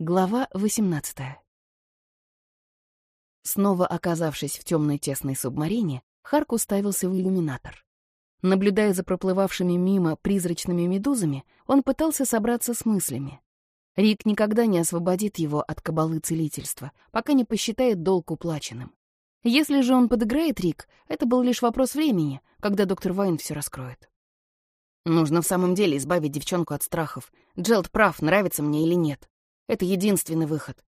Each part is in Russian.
Глава 18 Снова оказавшись в темной тесной субмарине, Харк уставился в иллюминатор. Наблюдая за проплывавшими мимо призрачными медузами, он пытался собраться с мыслями. Рик никогда не освободит его от кабалы целительства, пока не посчитает долг уплаченным. Если же он подыграет Рик, это был лишь вопрос времени, когда доктор Вайн все раскроет. Нужно в самом деле избавить девчонку от страхов. Джелд прав, нравится мне или нет. Это единственный выход.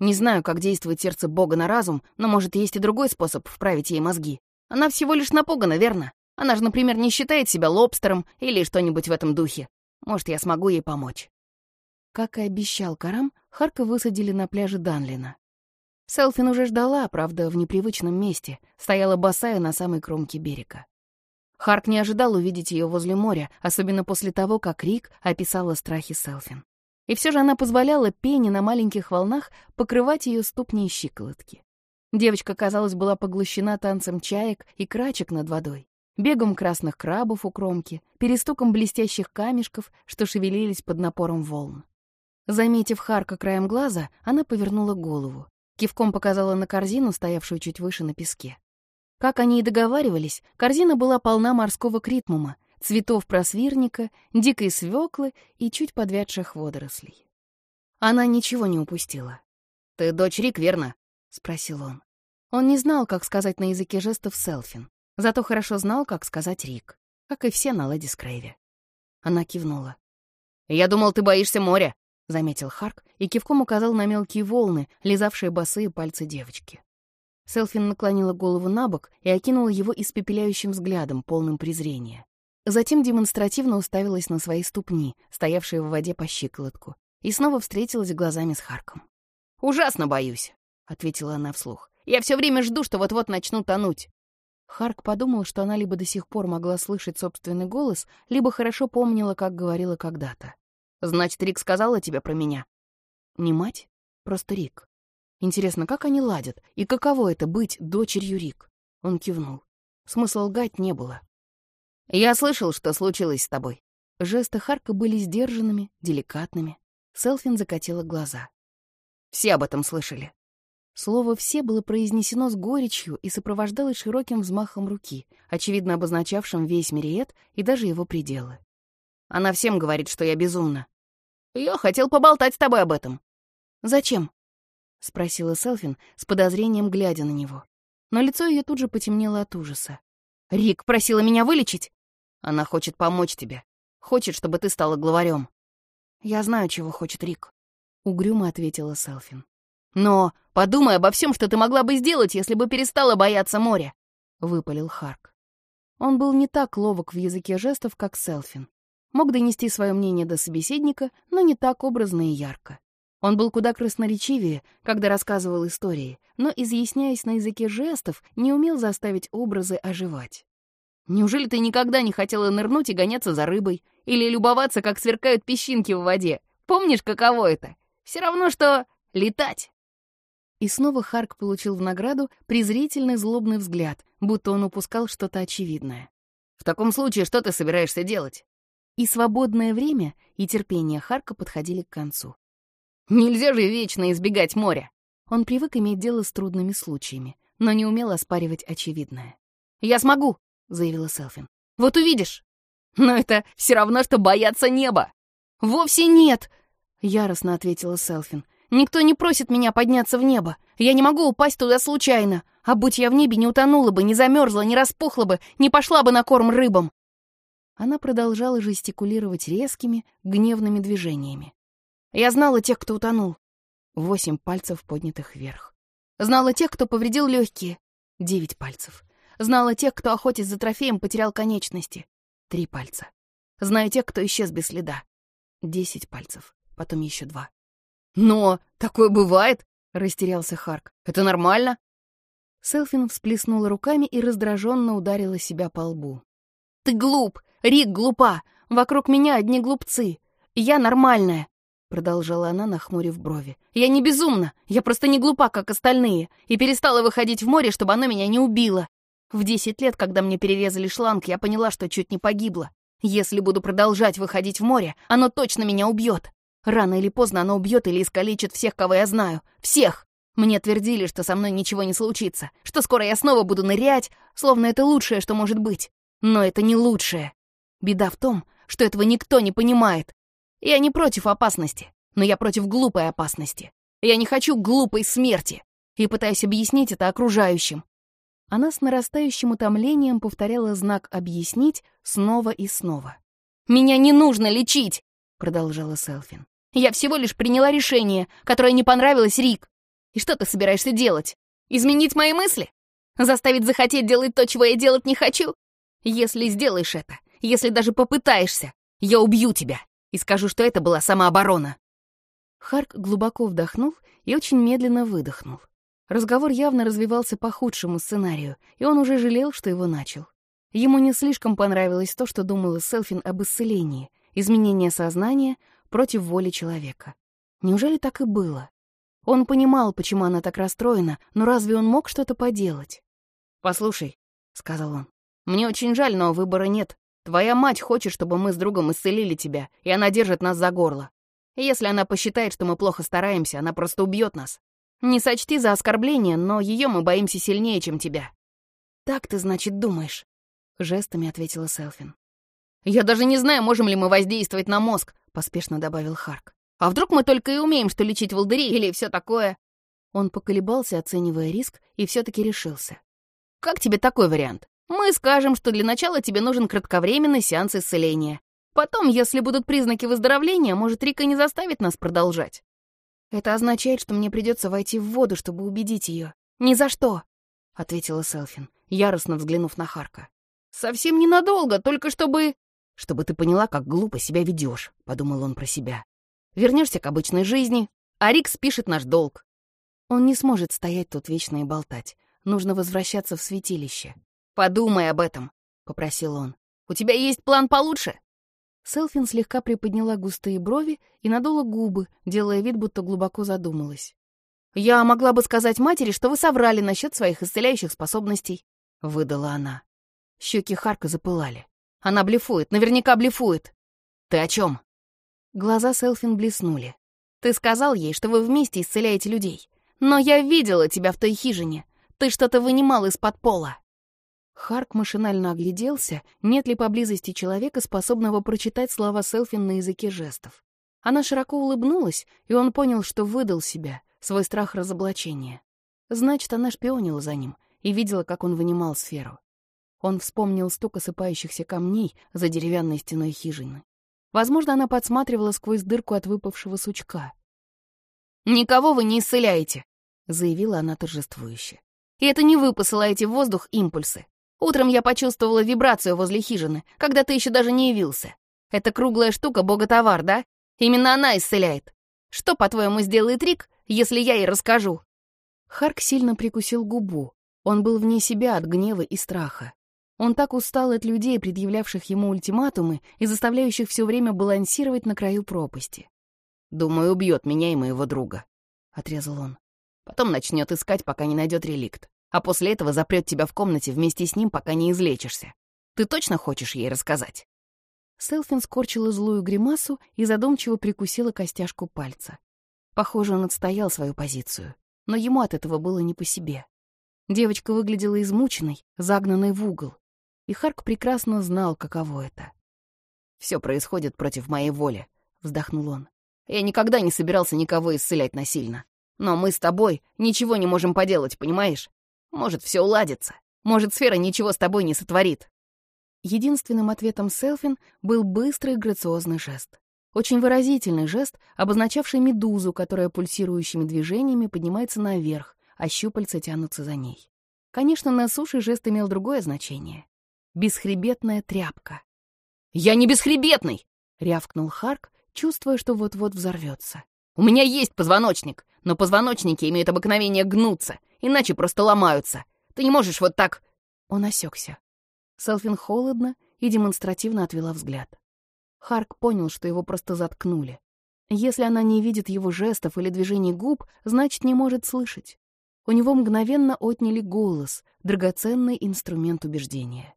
Не знаю, как действует сердце Бога на разум, но, может, есть и другой способ вправить ей мозги. Она всего лишь напугана, верно? Она же, например, не считает себя лобстером или что-нибудь в этом духе. Может, я смогу ей помочь. Как и обещал Карам, Харка высадили на пляже Данлина. Селфин уже ждала, правда, в непривычном месте, стояла босая на самой кромке берега. Харк не ожидал увидеть ее возле моря, особенно после того, как Рик описала страхи Селфин. И все же она позволяла пене на маленьких волнах покрывать ее ступни и щиколотки. Девочка, казалось, была поглощена танцем чаек и крачек над водой, бегом красных крабов у кромки, перестуком блестящих камешков, что шевелились под напором волн. Заметив Харка краем глаза, она повернула голову. Кивком показала на корзину, стоявшую чуть выше на песке. Как они и договаривались, корзина была полна морского критмума, цветов просвирника, дикой свеклы и чуть подвядших водорослей. Она ничего не упустила. «Ты дочь Рик, верно?» — спросил он. Он не знал, как сказать на языке жестов Селфин, зато хорошо знал, как сказать Рик, как и все на Леди Скрейве. Она кивнула. «Я думал, ты боишься моря», — заметил Харк и кивком указал на мелкие волны, лизавшие босые пальцы девочки. Селфин наклонила голову на бок и окинула его испепеляющим взглядом, полным презрения. Затем демонстративно уставилась на свои ступни, стоявшие в воде по щиколотку, и снова встретилась глазами с Харком. «Ужасно боюсь», — ответила она вслух. «Я все время жду, что вот-вот начну тонуть». Харк подумал, что она либо до сих пор могла слышать собственный голос, либо хорошо помнила, как говорила когда-то. «Значит, Рик сказала тебе про меня?» «Не мать, просто Рик. Интересно, как они ладят, и каково это быть дочерью Рик?» Он кивнул. Смысла лгать не было. «Я слышал, что случилось с тобой». Жесты Харка были сдержанными, деликатными. Селфин закатила глаза. «Все об этом слышали». Слово «все» было произнесено с горечью и сопровождалось широким взмахом руки, очевидно обозначавшим весь Мириет и даже его пределы. «Она всем говорит, что я безумна». «Я хотел поболтать с тобой об этом». «Зачем?» — спросила Селфин с подозрением, глядя на него. Но лицо ее тут же потемнело от ужаса. «Рик просила меня вылечить?» Она хочет помочь тебе. Хочет, чтобы ты стала главарем. Я знаю, чего хочет Рик. Угрюмо ответила Селфин. Но подумай обо всем, что ты могла бы сделать, если бы перестала бояться моря. Выпалил Харк. Он был не так ловок в языке жестов, как Селфин. Мог донести свое мнение до собеседника, но не так образно и ярко. Он был куда красноречивее, когда рассказывал истории, но, изъясняясь на языке жестов, не умел заставить образы оживать. Неужели ты никогда не хотела нырнуть и гоняться за рыбой? Или любоваться, как сверкают песчинки в воде? Помнишь, каково это? Все равно, что летать!» И снова Харк получил в награду презрительный злобный взгляд, будто он упускал что-то очевидное. «В таком случае что ты собираешься делать?» И свободное время, и терпение Харка подходили к концу. «Нельзя же вечно избегать моря!» Он привык иметь дело с трудными случаями, но не умел оспаривать очевидное. «Я смогу!» — заявила Селфин. «Вот увидишь!» «Но это все равно, что бояться неба!» «Вовсе нет!» — яростно ответила Селфин. «Никто не просит меня подняться в небо. Я не могу упасть туда случайно. А будь я в небе, не утонула бы, не замерзла, не распухла бы, не пошла бы на корм рыбам!» Она продолжала жестикулировать резкими, гневными движениями. «Я знала тех, кто утонул». Восемь пальцев поднятых вверх. «Знала тех, кто повредил легкие». Девять пальцев. Знала тех, кто, охотясь за трофеем, потерял конечности. Три пальца. Знаю тех, кто исчез без следа. Десять пальцев. Потом еще два. «Но такое бывает!» — растерялся Харк. «Это нормально?» Селфин всплеснула руками и раздраженно ударила себя по лбу. «Ты глуп! Рик глупа! Вокруг меня одни глупцы! Я нормальная!» Продолжала она, нахмурив брови. «Я не безумна! Я просто не глупа, как остальные, и перестала выходить в море, чтобы оно меня не убило. В десять лет, когда мне перерезали шланг, я поняла, что чуть не погибла. Если буду продолжать выходить в море, оно точно меня убьет. Рано или поздно она убьет или искалечит всех, кого я знаю. Всех! Мне твердили, что со мной ничего не случится, что скоро я снова буду нырять, словно это лучшее, что может быть. Но это не лучшее. Беда в том, что этого никто не понимает. Я не против опасности, но я против глупой опасности. Я не хочу глупой смерти и пытаюсь объяснить это окружающим. Она с нарастающим утомлением повторяла знак «объяснить» снова и снова. «Меня не нужно лечить!» — продолжала Селфин. «Я всего лишь приняла решение, которое не понравилось Рик. И что ты собираешься делать? Изменить мои мысли? Заставить захотеть делать то, чего я делать не хочу? Если сделаешь это, если даже попытаешься, я убью тебя и скажу, что это была самооборона». Харк глубоко вдохнул и очень медленно выдохнул. Разговор явно развивался по худшему сценарию, и он уже жалел, что его начал. Ему не слишком понравилось то, что думала Селфин об исцелении, изменение сознания против воли человека. Неужели так и было? Он понимал, почему она так расстроена, но разве он мог что-то поделать? «Послушай», — сказал он, — «мне очень жаль, но выбора нет. Твоя мать хочет, чтобы мы с другом исцелили тебя, и она держит нас за горло. Если она посчитает, что мы плохо стараемся, она просто убьет нас. Не сочти за оскорбление, но ее мы боимся сильнее, чем тебя». «Так ты, значит, думаешь?» — жестами ответила Селфин. «Я даже не знаю, можем ли мы воздействовать на мозг», — поспешно добавил Харк. «А вдруг мы только и умеем, что лечить волдыри или все такое?» Он поколебался, оценивая риск, и все таки решился. «Как тебе такой вариант? Мы скажем, что для начала тебе нужен кратковременный сеанс исцеления. Потом, если будут признаки выздоровления, может, Рика не заставит нас продолжать. «Это означает, что мне придется войти в воду, чтобы убедить ее. Ни за что!» — ответила Селфин, яростно взглянув на Харка. «Совсем ненадолго, только чтобы...» «Чтобы ты поняла, как глупо себя ведешь», — подумал он про себя. Вернешься к обычной жизни, а Рик спишет наш долг». Он не сможет стоять тут вечно и болтать. Нужно возвращаться в святилище. «Подумай об этом», — попросил он. «У тебя есть план получше?» Селфин слегка приподняла густые брови и надула губы, делая вид, будто глубоко задумалась. «Я могла бы сказать матери, что вы соврали насчет своих исцеляющих способностей», — выдала она. Щеки Харка запылали. «Она блефует, наверняка блефует». «Ты о чем? Глаза Селфин блеснули. «Ты сказал ей, что вы вместе исцеляете людей. Но я видела тебя в той хижине. Ты что-то вынимал из-под пола». Харк машинально огляделся, нет ли поблизости человека, способного прочитать слова Селфин на языке жестов. Она широко улыбнулась, и он понял, что выдал себя, свой страх разоблачения. Значит, она шпионила за ним и видела, как он вынимал сферу. Он вспомнил стук осыпающихся камней за деревянной стеной хижины. Возможно, она подсматривала сквозь дырку от выпавшего сучка. «Никого вы не исцеляете», — заявила она торжествующе. «И это не вы посылаете в воздух импульсы. Утром я почувствовала вибрацию возле хижины, когда ты еще даже не явился. Это круглая штука бога-товар, да? Именно она исцеляет. Что, по-твоему, сделает Рик, если я ей расскажу?» Харк сильно прикусил губу. Он был вне себя от гнева и страха. Он так устал от людей, предъявлявших ему ультиматумы и заставляющих все время балансировать на краю пропасти. «Думаю, убьет меня и моего друга», — отрезал он. «Потом начнет искать, пока не найдет реликт а после этого запрет тебя в комнате вместе с ним, пока не излечишься. Ты точно хочешь ей рассказать?» Селфин скорчила злую гримасу и задумчиво прикусила костяшку пальца. Похоже, он отстоял свою позицию, но ему от этого было не по себе. Девочка выглядела измученной, загнанной в угол, и Харк прекрасно знал, каково это. «Все происходит против моей воли», — вздохнул он. «Я никогда не собирался никого исцелять насильно. Но мы с тобой ничего не можем поделать, понимаешь? Может, все уладится. Может, сфера ничего с тобой не сотворит. Единственным ответом Селфин был быстрый грациозный жест. Очень выразительный жест, обозначавший медузу, которая пульсирующими движениями поднимается наверх, а щупальца тянутся за ней. Конечно, на суше жест имел другое значение. Бесхребетная тряпка. «Я не бесхребетный!» — рявкнул Харк, чувствуя, что вот-вот взорвется. «У меня есть позвоночник, но позвоночники имеют обыкновение гнуться, иначе просто ломаются. Ты не можешь вот так...» Он осекся. Селфин холодно и демонстративно отвела взгляд. Харк понял, что его просто заткнули. Если она не видит его жестов или движений губ, значит, не может слышать. У него мгновенно отняли голос, драгоценный инструмент убеждения.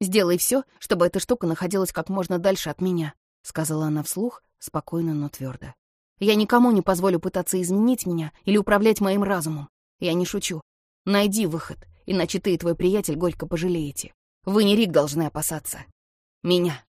«Сделай все, чтобы эта штука находилась как можно дальше от меня», — сказала она вслух, спокойно, но твердо. «Я никому не позволю пытаться изменить меня или управлять моим разумом. Я не шучу. Найди выход, иначе ты и твой приятель горько пожалеете. Вы не Рик должны опасаться. Меня».